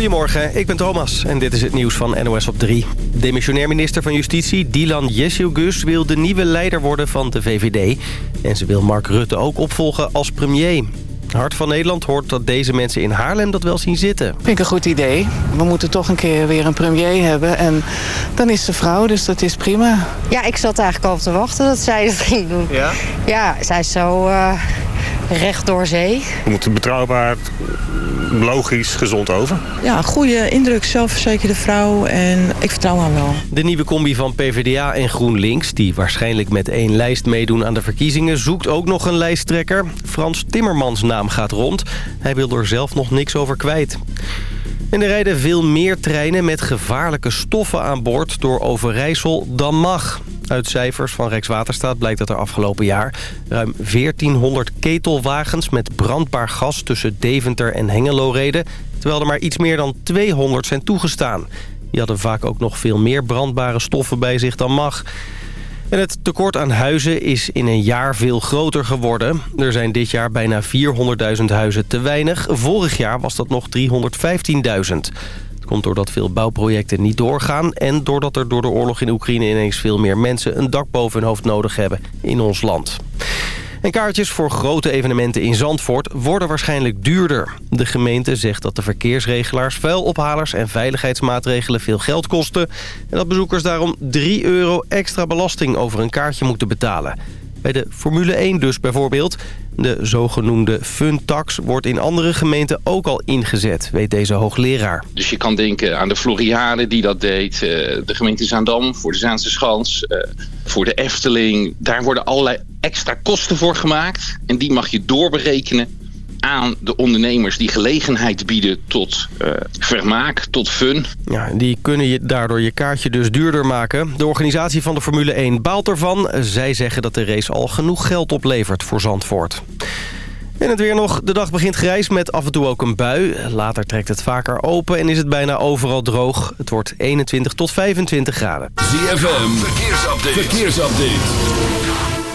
Goedemorgen, ik ben Thomas en dit is het nieuws van NOS op 3. Demissionair minister van Justitie Dylan Jessilgus wil de nieuwe leider worden van de VVD. En ze wil Mark Rutte ook opvolgen als premier. Hart van Nederland hoort dat deze mensen in Haarlem dat wel zien zitten. Vind ik een goed idee. We moeten toch een keer weer een premier hebben. En dan is ze vrouw, dus dat is prima. Ja, ik zat eigenlijk al te wachten dat zij het ging doen. Ja? Ja, zij is zo uh, recht door zee. We moeten betrouwbaar, logisch, gezond over. Ja, goede indruk, zelfverzekerde vrouw en ik vertrouw haar wel. De nieuwe combi van PvdA en GroenLinks, die waarschijnlijk met één lijst meedoen aan de verkiezingen, zoekt ook nog een lijsttrekker. Frans Timmermans naam gaat rond. Hij wil er zelf nog niks over kwijt. En er rijden veel meer treinen met gevaarlijke stoffen aan boord door Overijssel dan mag. Uit cijfers van Rijkswaterstaat blijkt dat er afgelopen jaar... ruim 1400 ketelwagens met brandbaar gas tussen Deventer en Hengelo reden... terwijl er maar iets meer dan 200 zijn toegestaan. Die hadden vaak ook nog veel meer brandbare stoffen bij zich dan mag... En het tekort aan huizen is in een jaar veel groter geworden. Er zijn dit jaar bijna 400.000 huizen te weinig. Vorig jaar was dat nog 315.000 komt doordat veel bouwprojecten niet doorgaan... en doordat er door de oorlog in Oekraïne ineens veel meer mensen... een dak boven hun hoofd nodig hebben in ons land. En kaartjes voor grote evenementen in Zandvoort worden waarschijnlijk duurder. De gemeente zegt dat de verkeersregelaars, vuilophalers en veiligheidsmaatregelen veel geld kosten... en dat bezoekers daarom 3 euro extra belasting over een kaartje moeten betalen. Bij de Formule 1 dus bijvoorbeeld. De zogenoemde fun-tax wordt in andere gemeenten ook al ingezet, weet deze hoogleraar. Dus je kan denken aan de Floriade die dat deed, eh, de gemeente Zaandam voor de Zaanse Schans, eh, voor de Efteling. Daar worden allerlei extra kosten voor gemaakt en die mag je doorberekenen aan de ondernemers die gelegenheid bieden tot uh, vermaak, tot fun. Ja, die kunnen je daardoor je kaartje dus duurder maken. De organisatie van de Formule 1 baalt ervan. Zij zeggen dat de race al genoeg geld oplevert voor Zandvoort. En het weer nog. De dag begint grijs met af en toe ook een bui. Later trekt het vaker open en is het bijna overal droog. Het wordt 21 tot 25 graden. ZFM, verkeersupdate. verkeersupdate.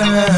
Uh,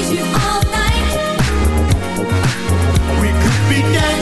We could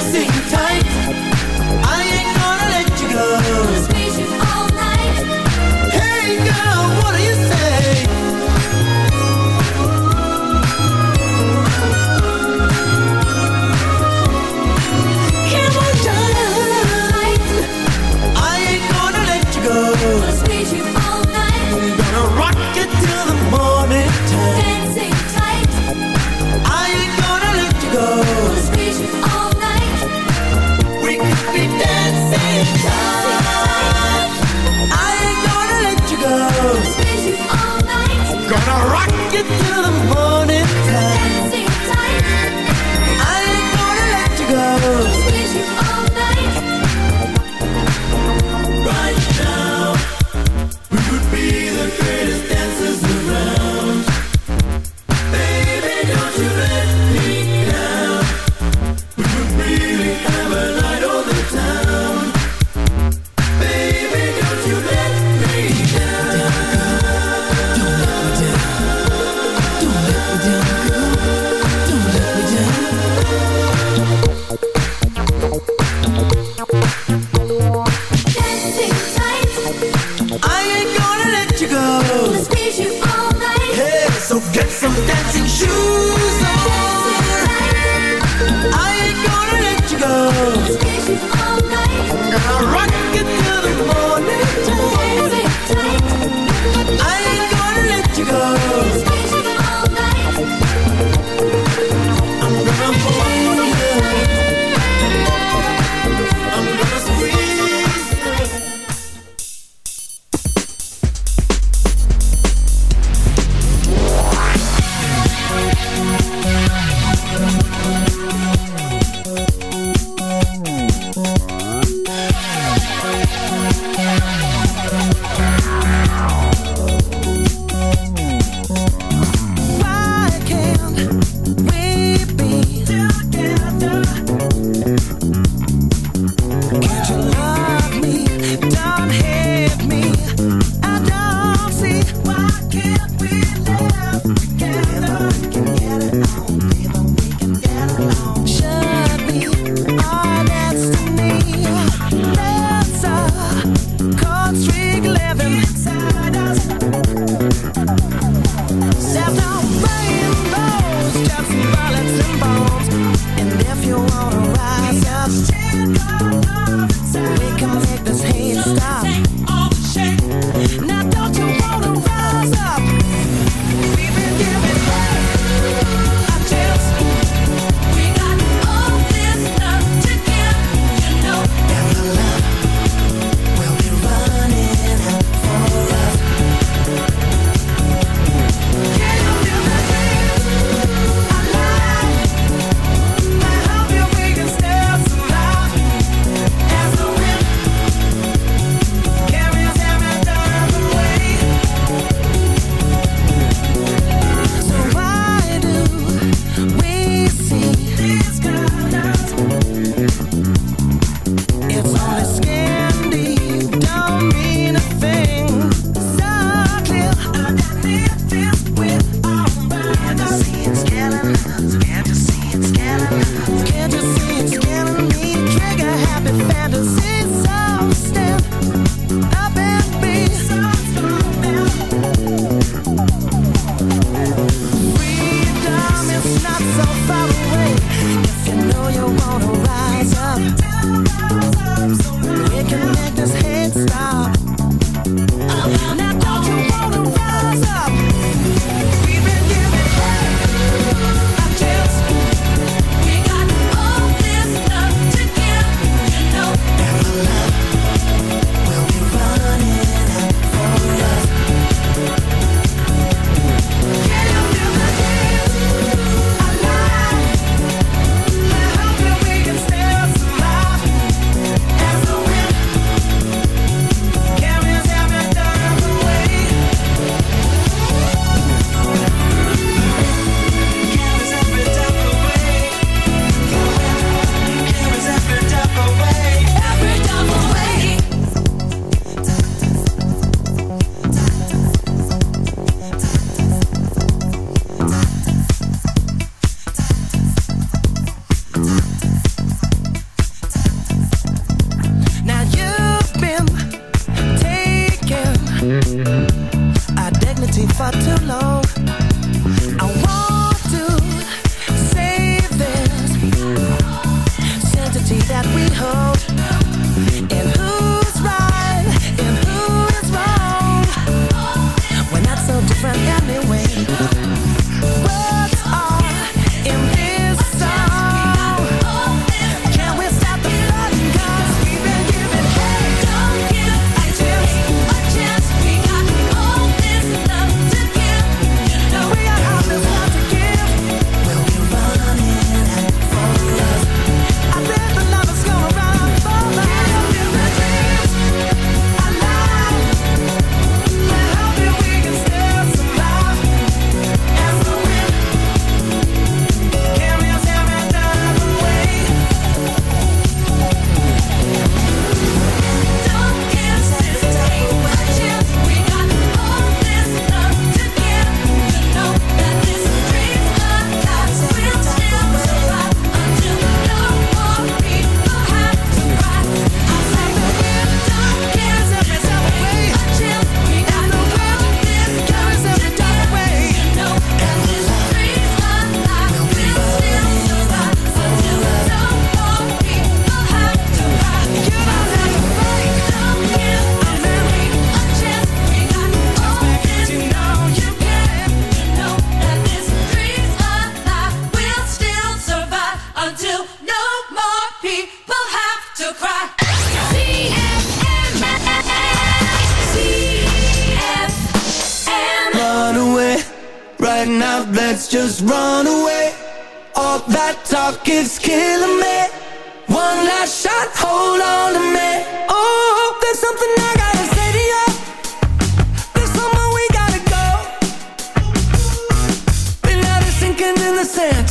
listen.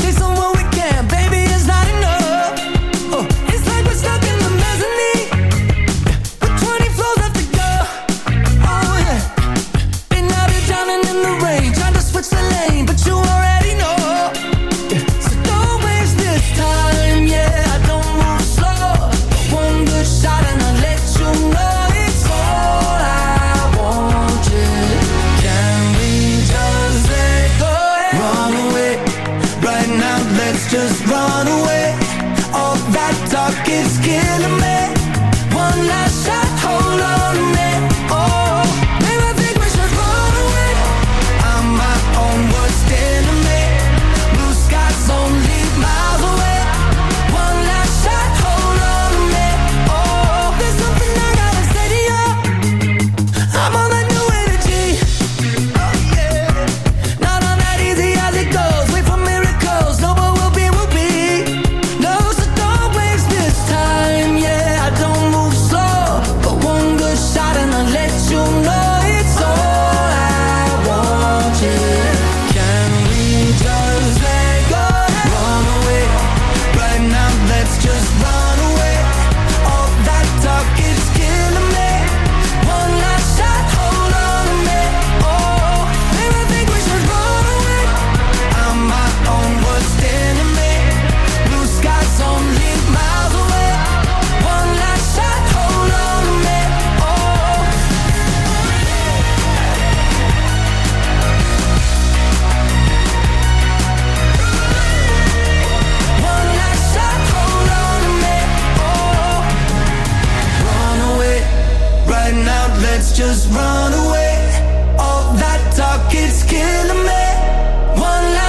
let's just run away. All that talk, it's killing me. One life.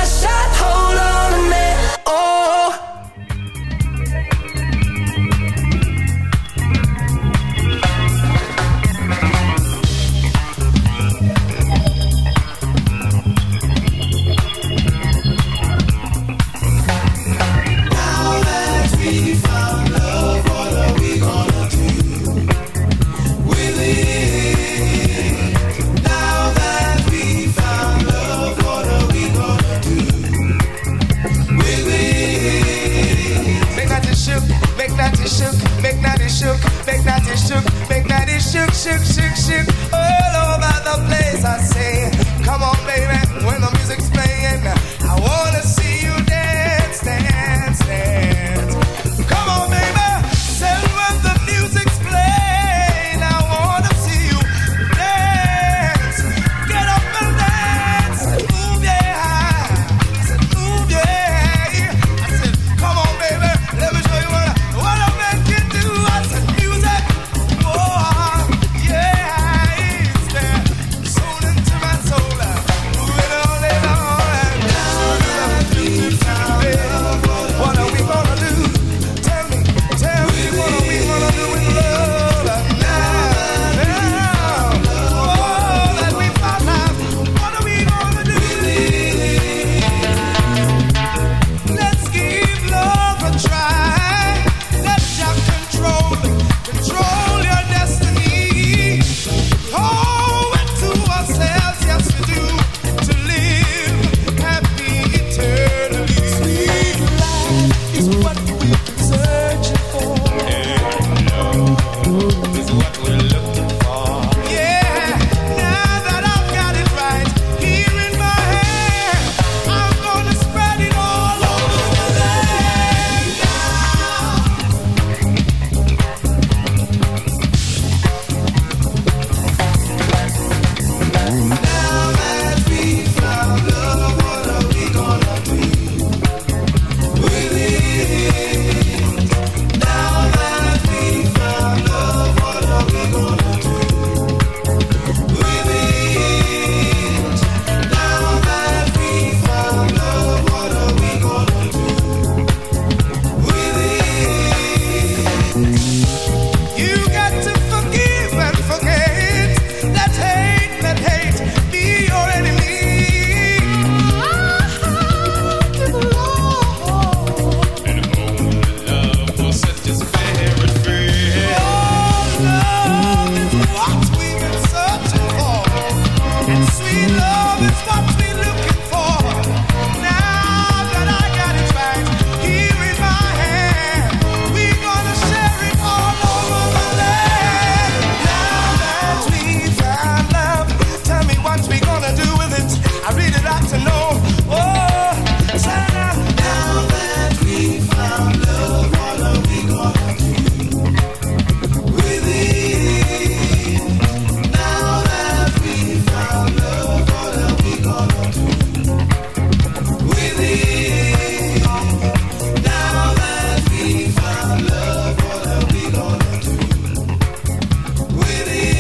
shook, shook, shook, shook.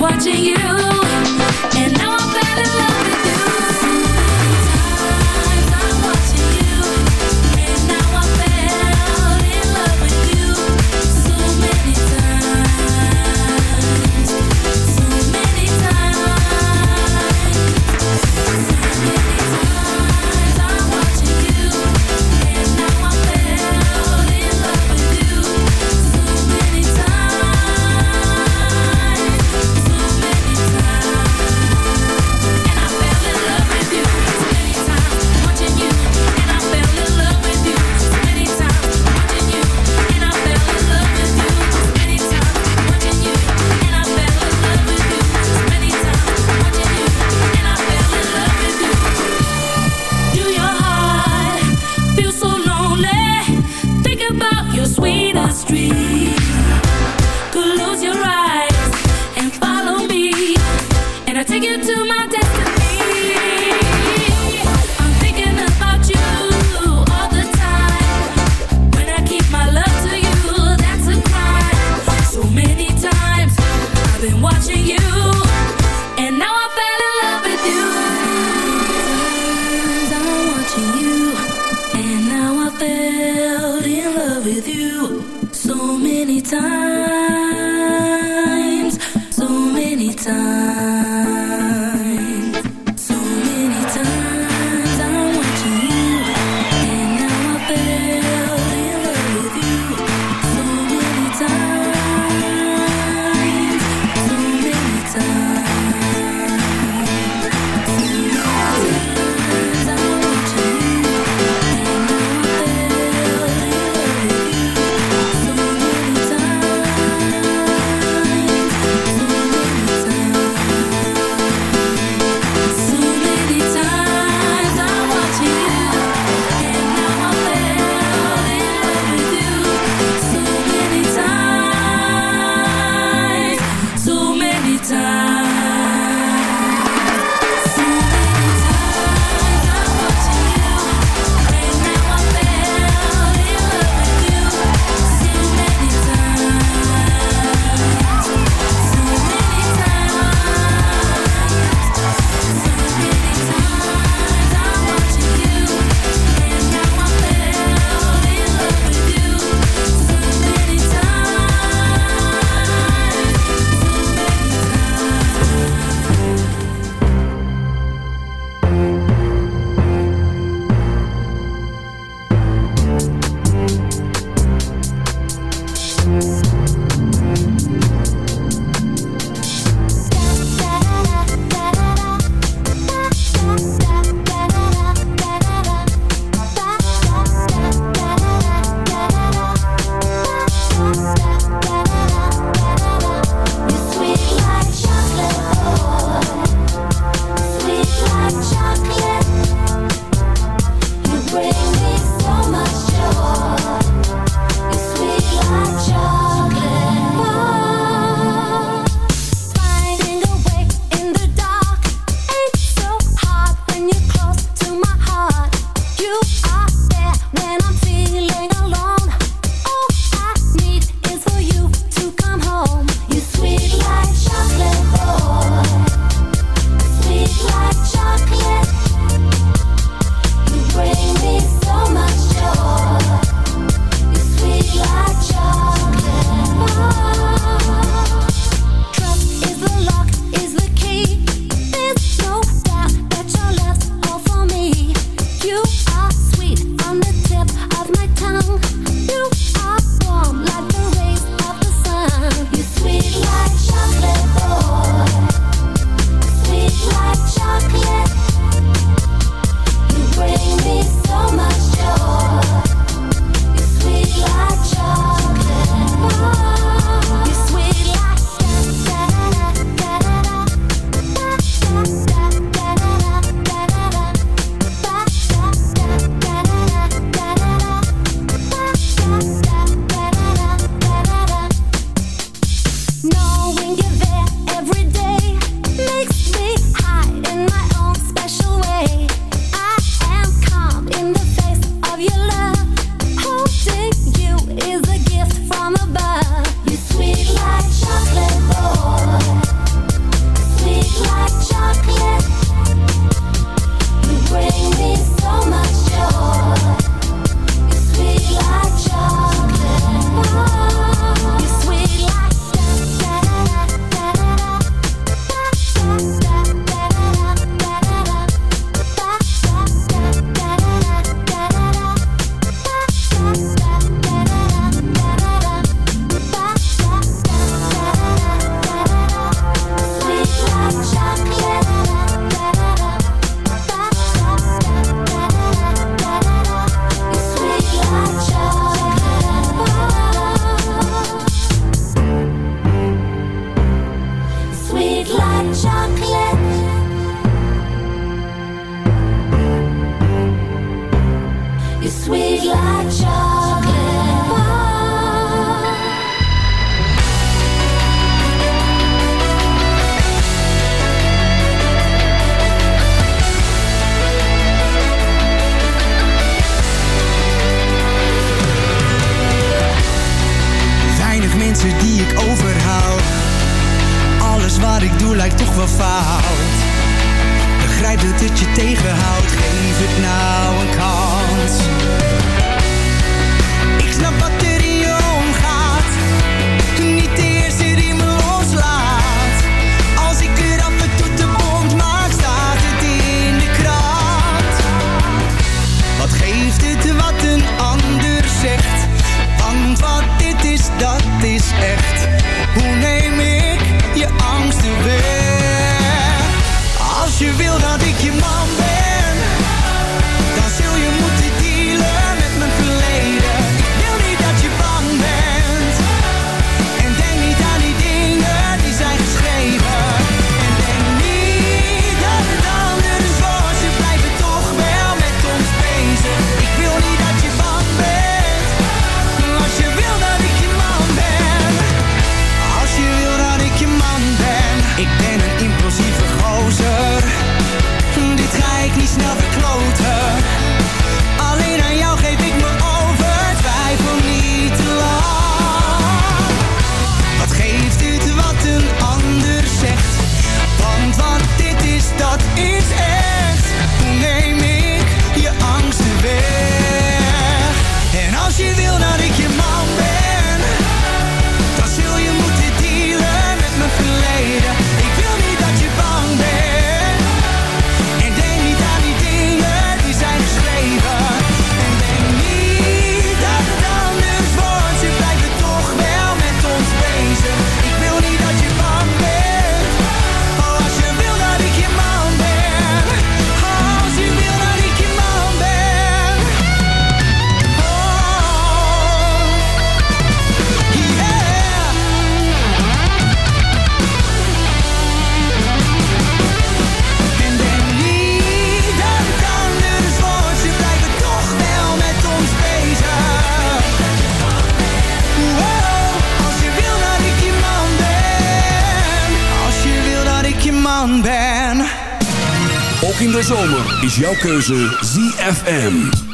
watching you is jouw keuze ZFM.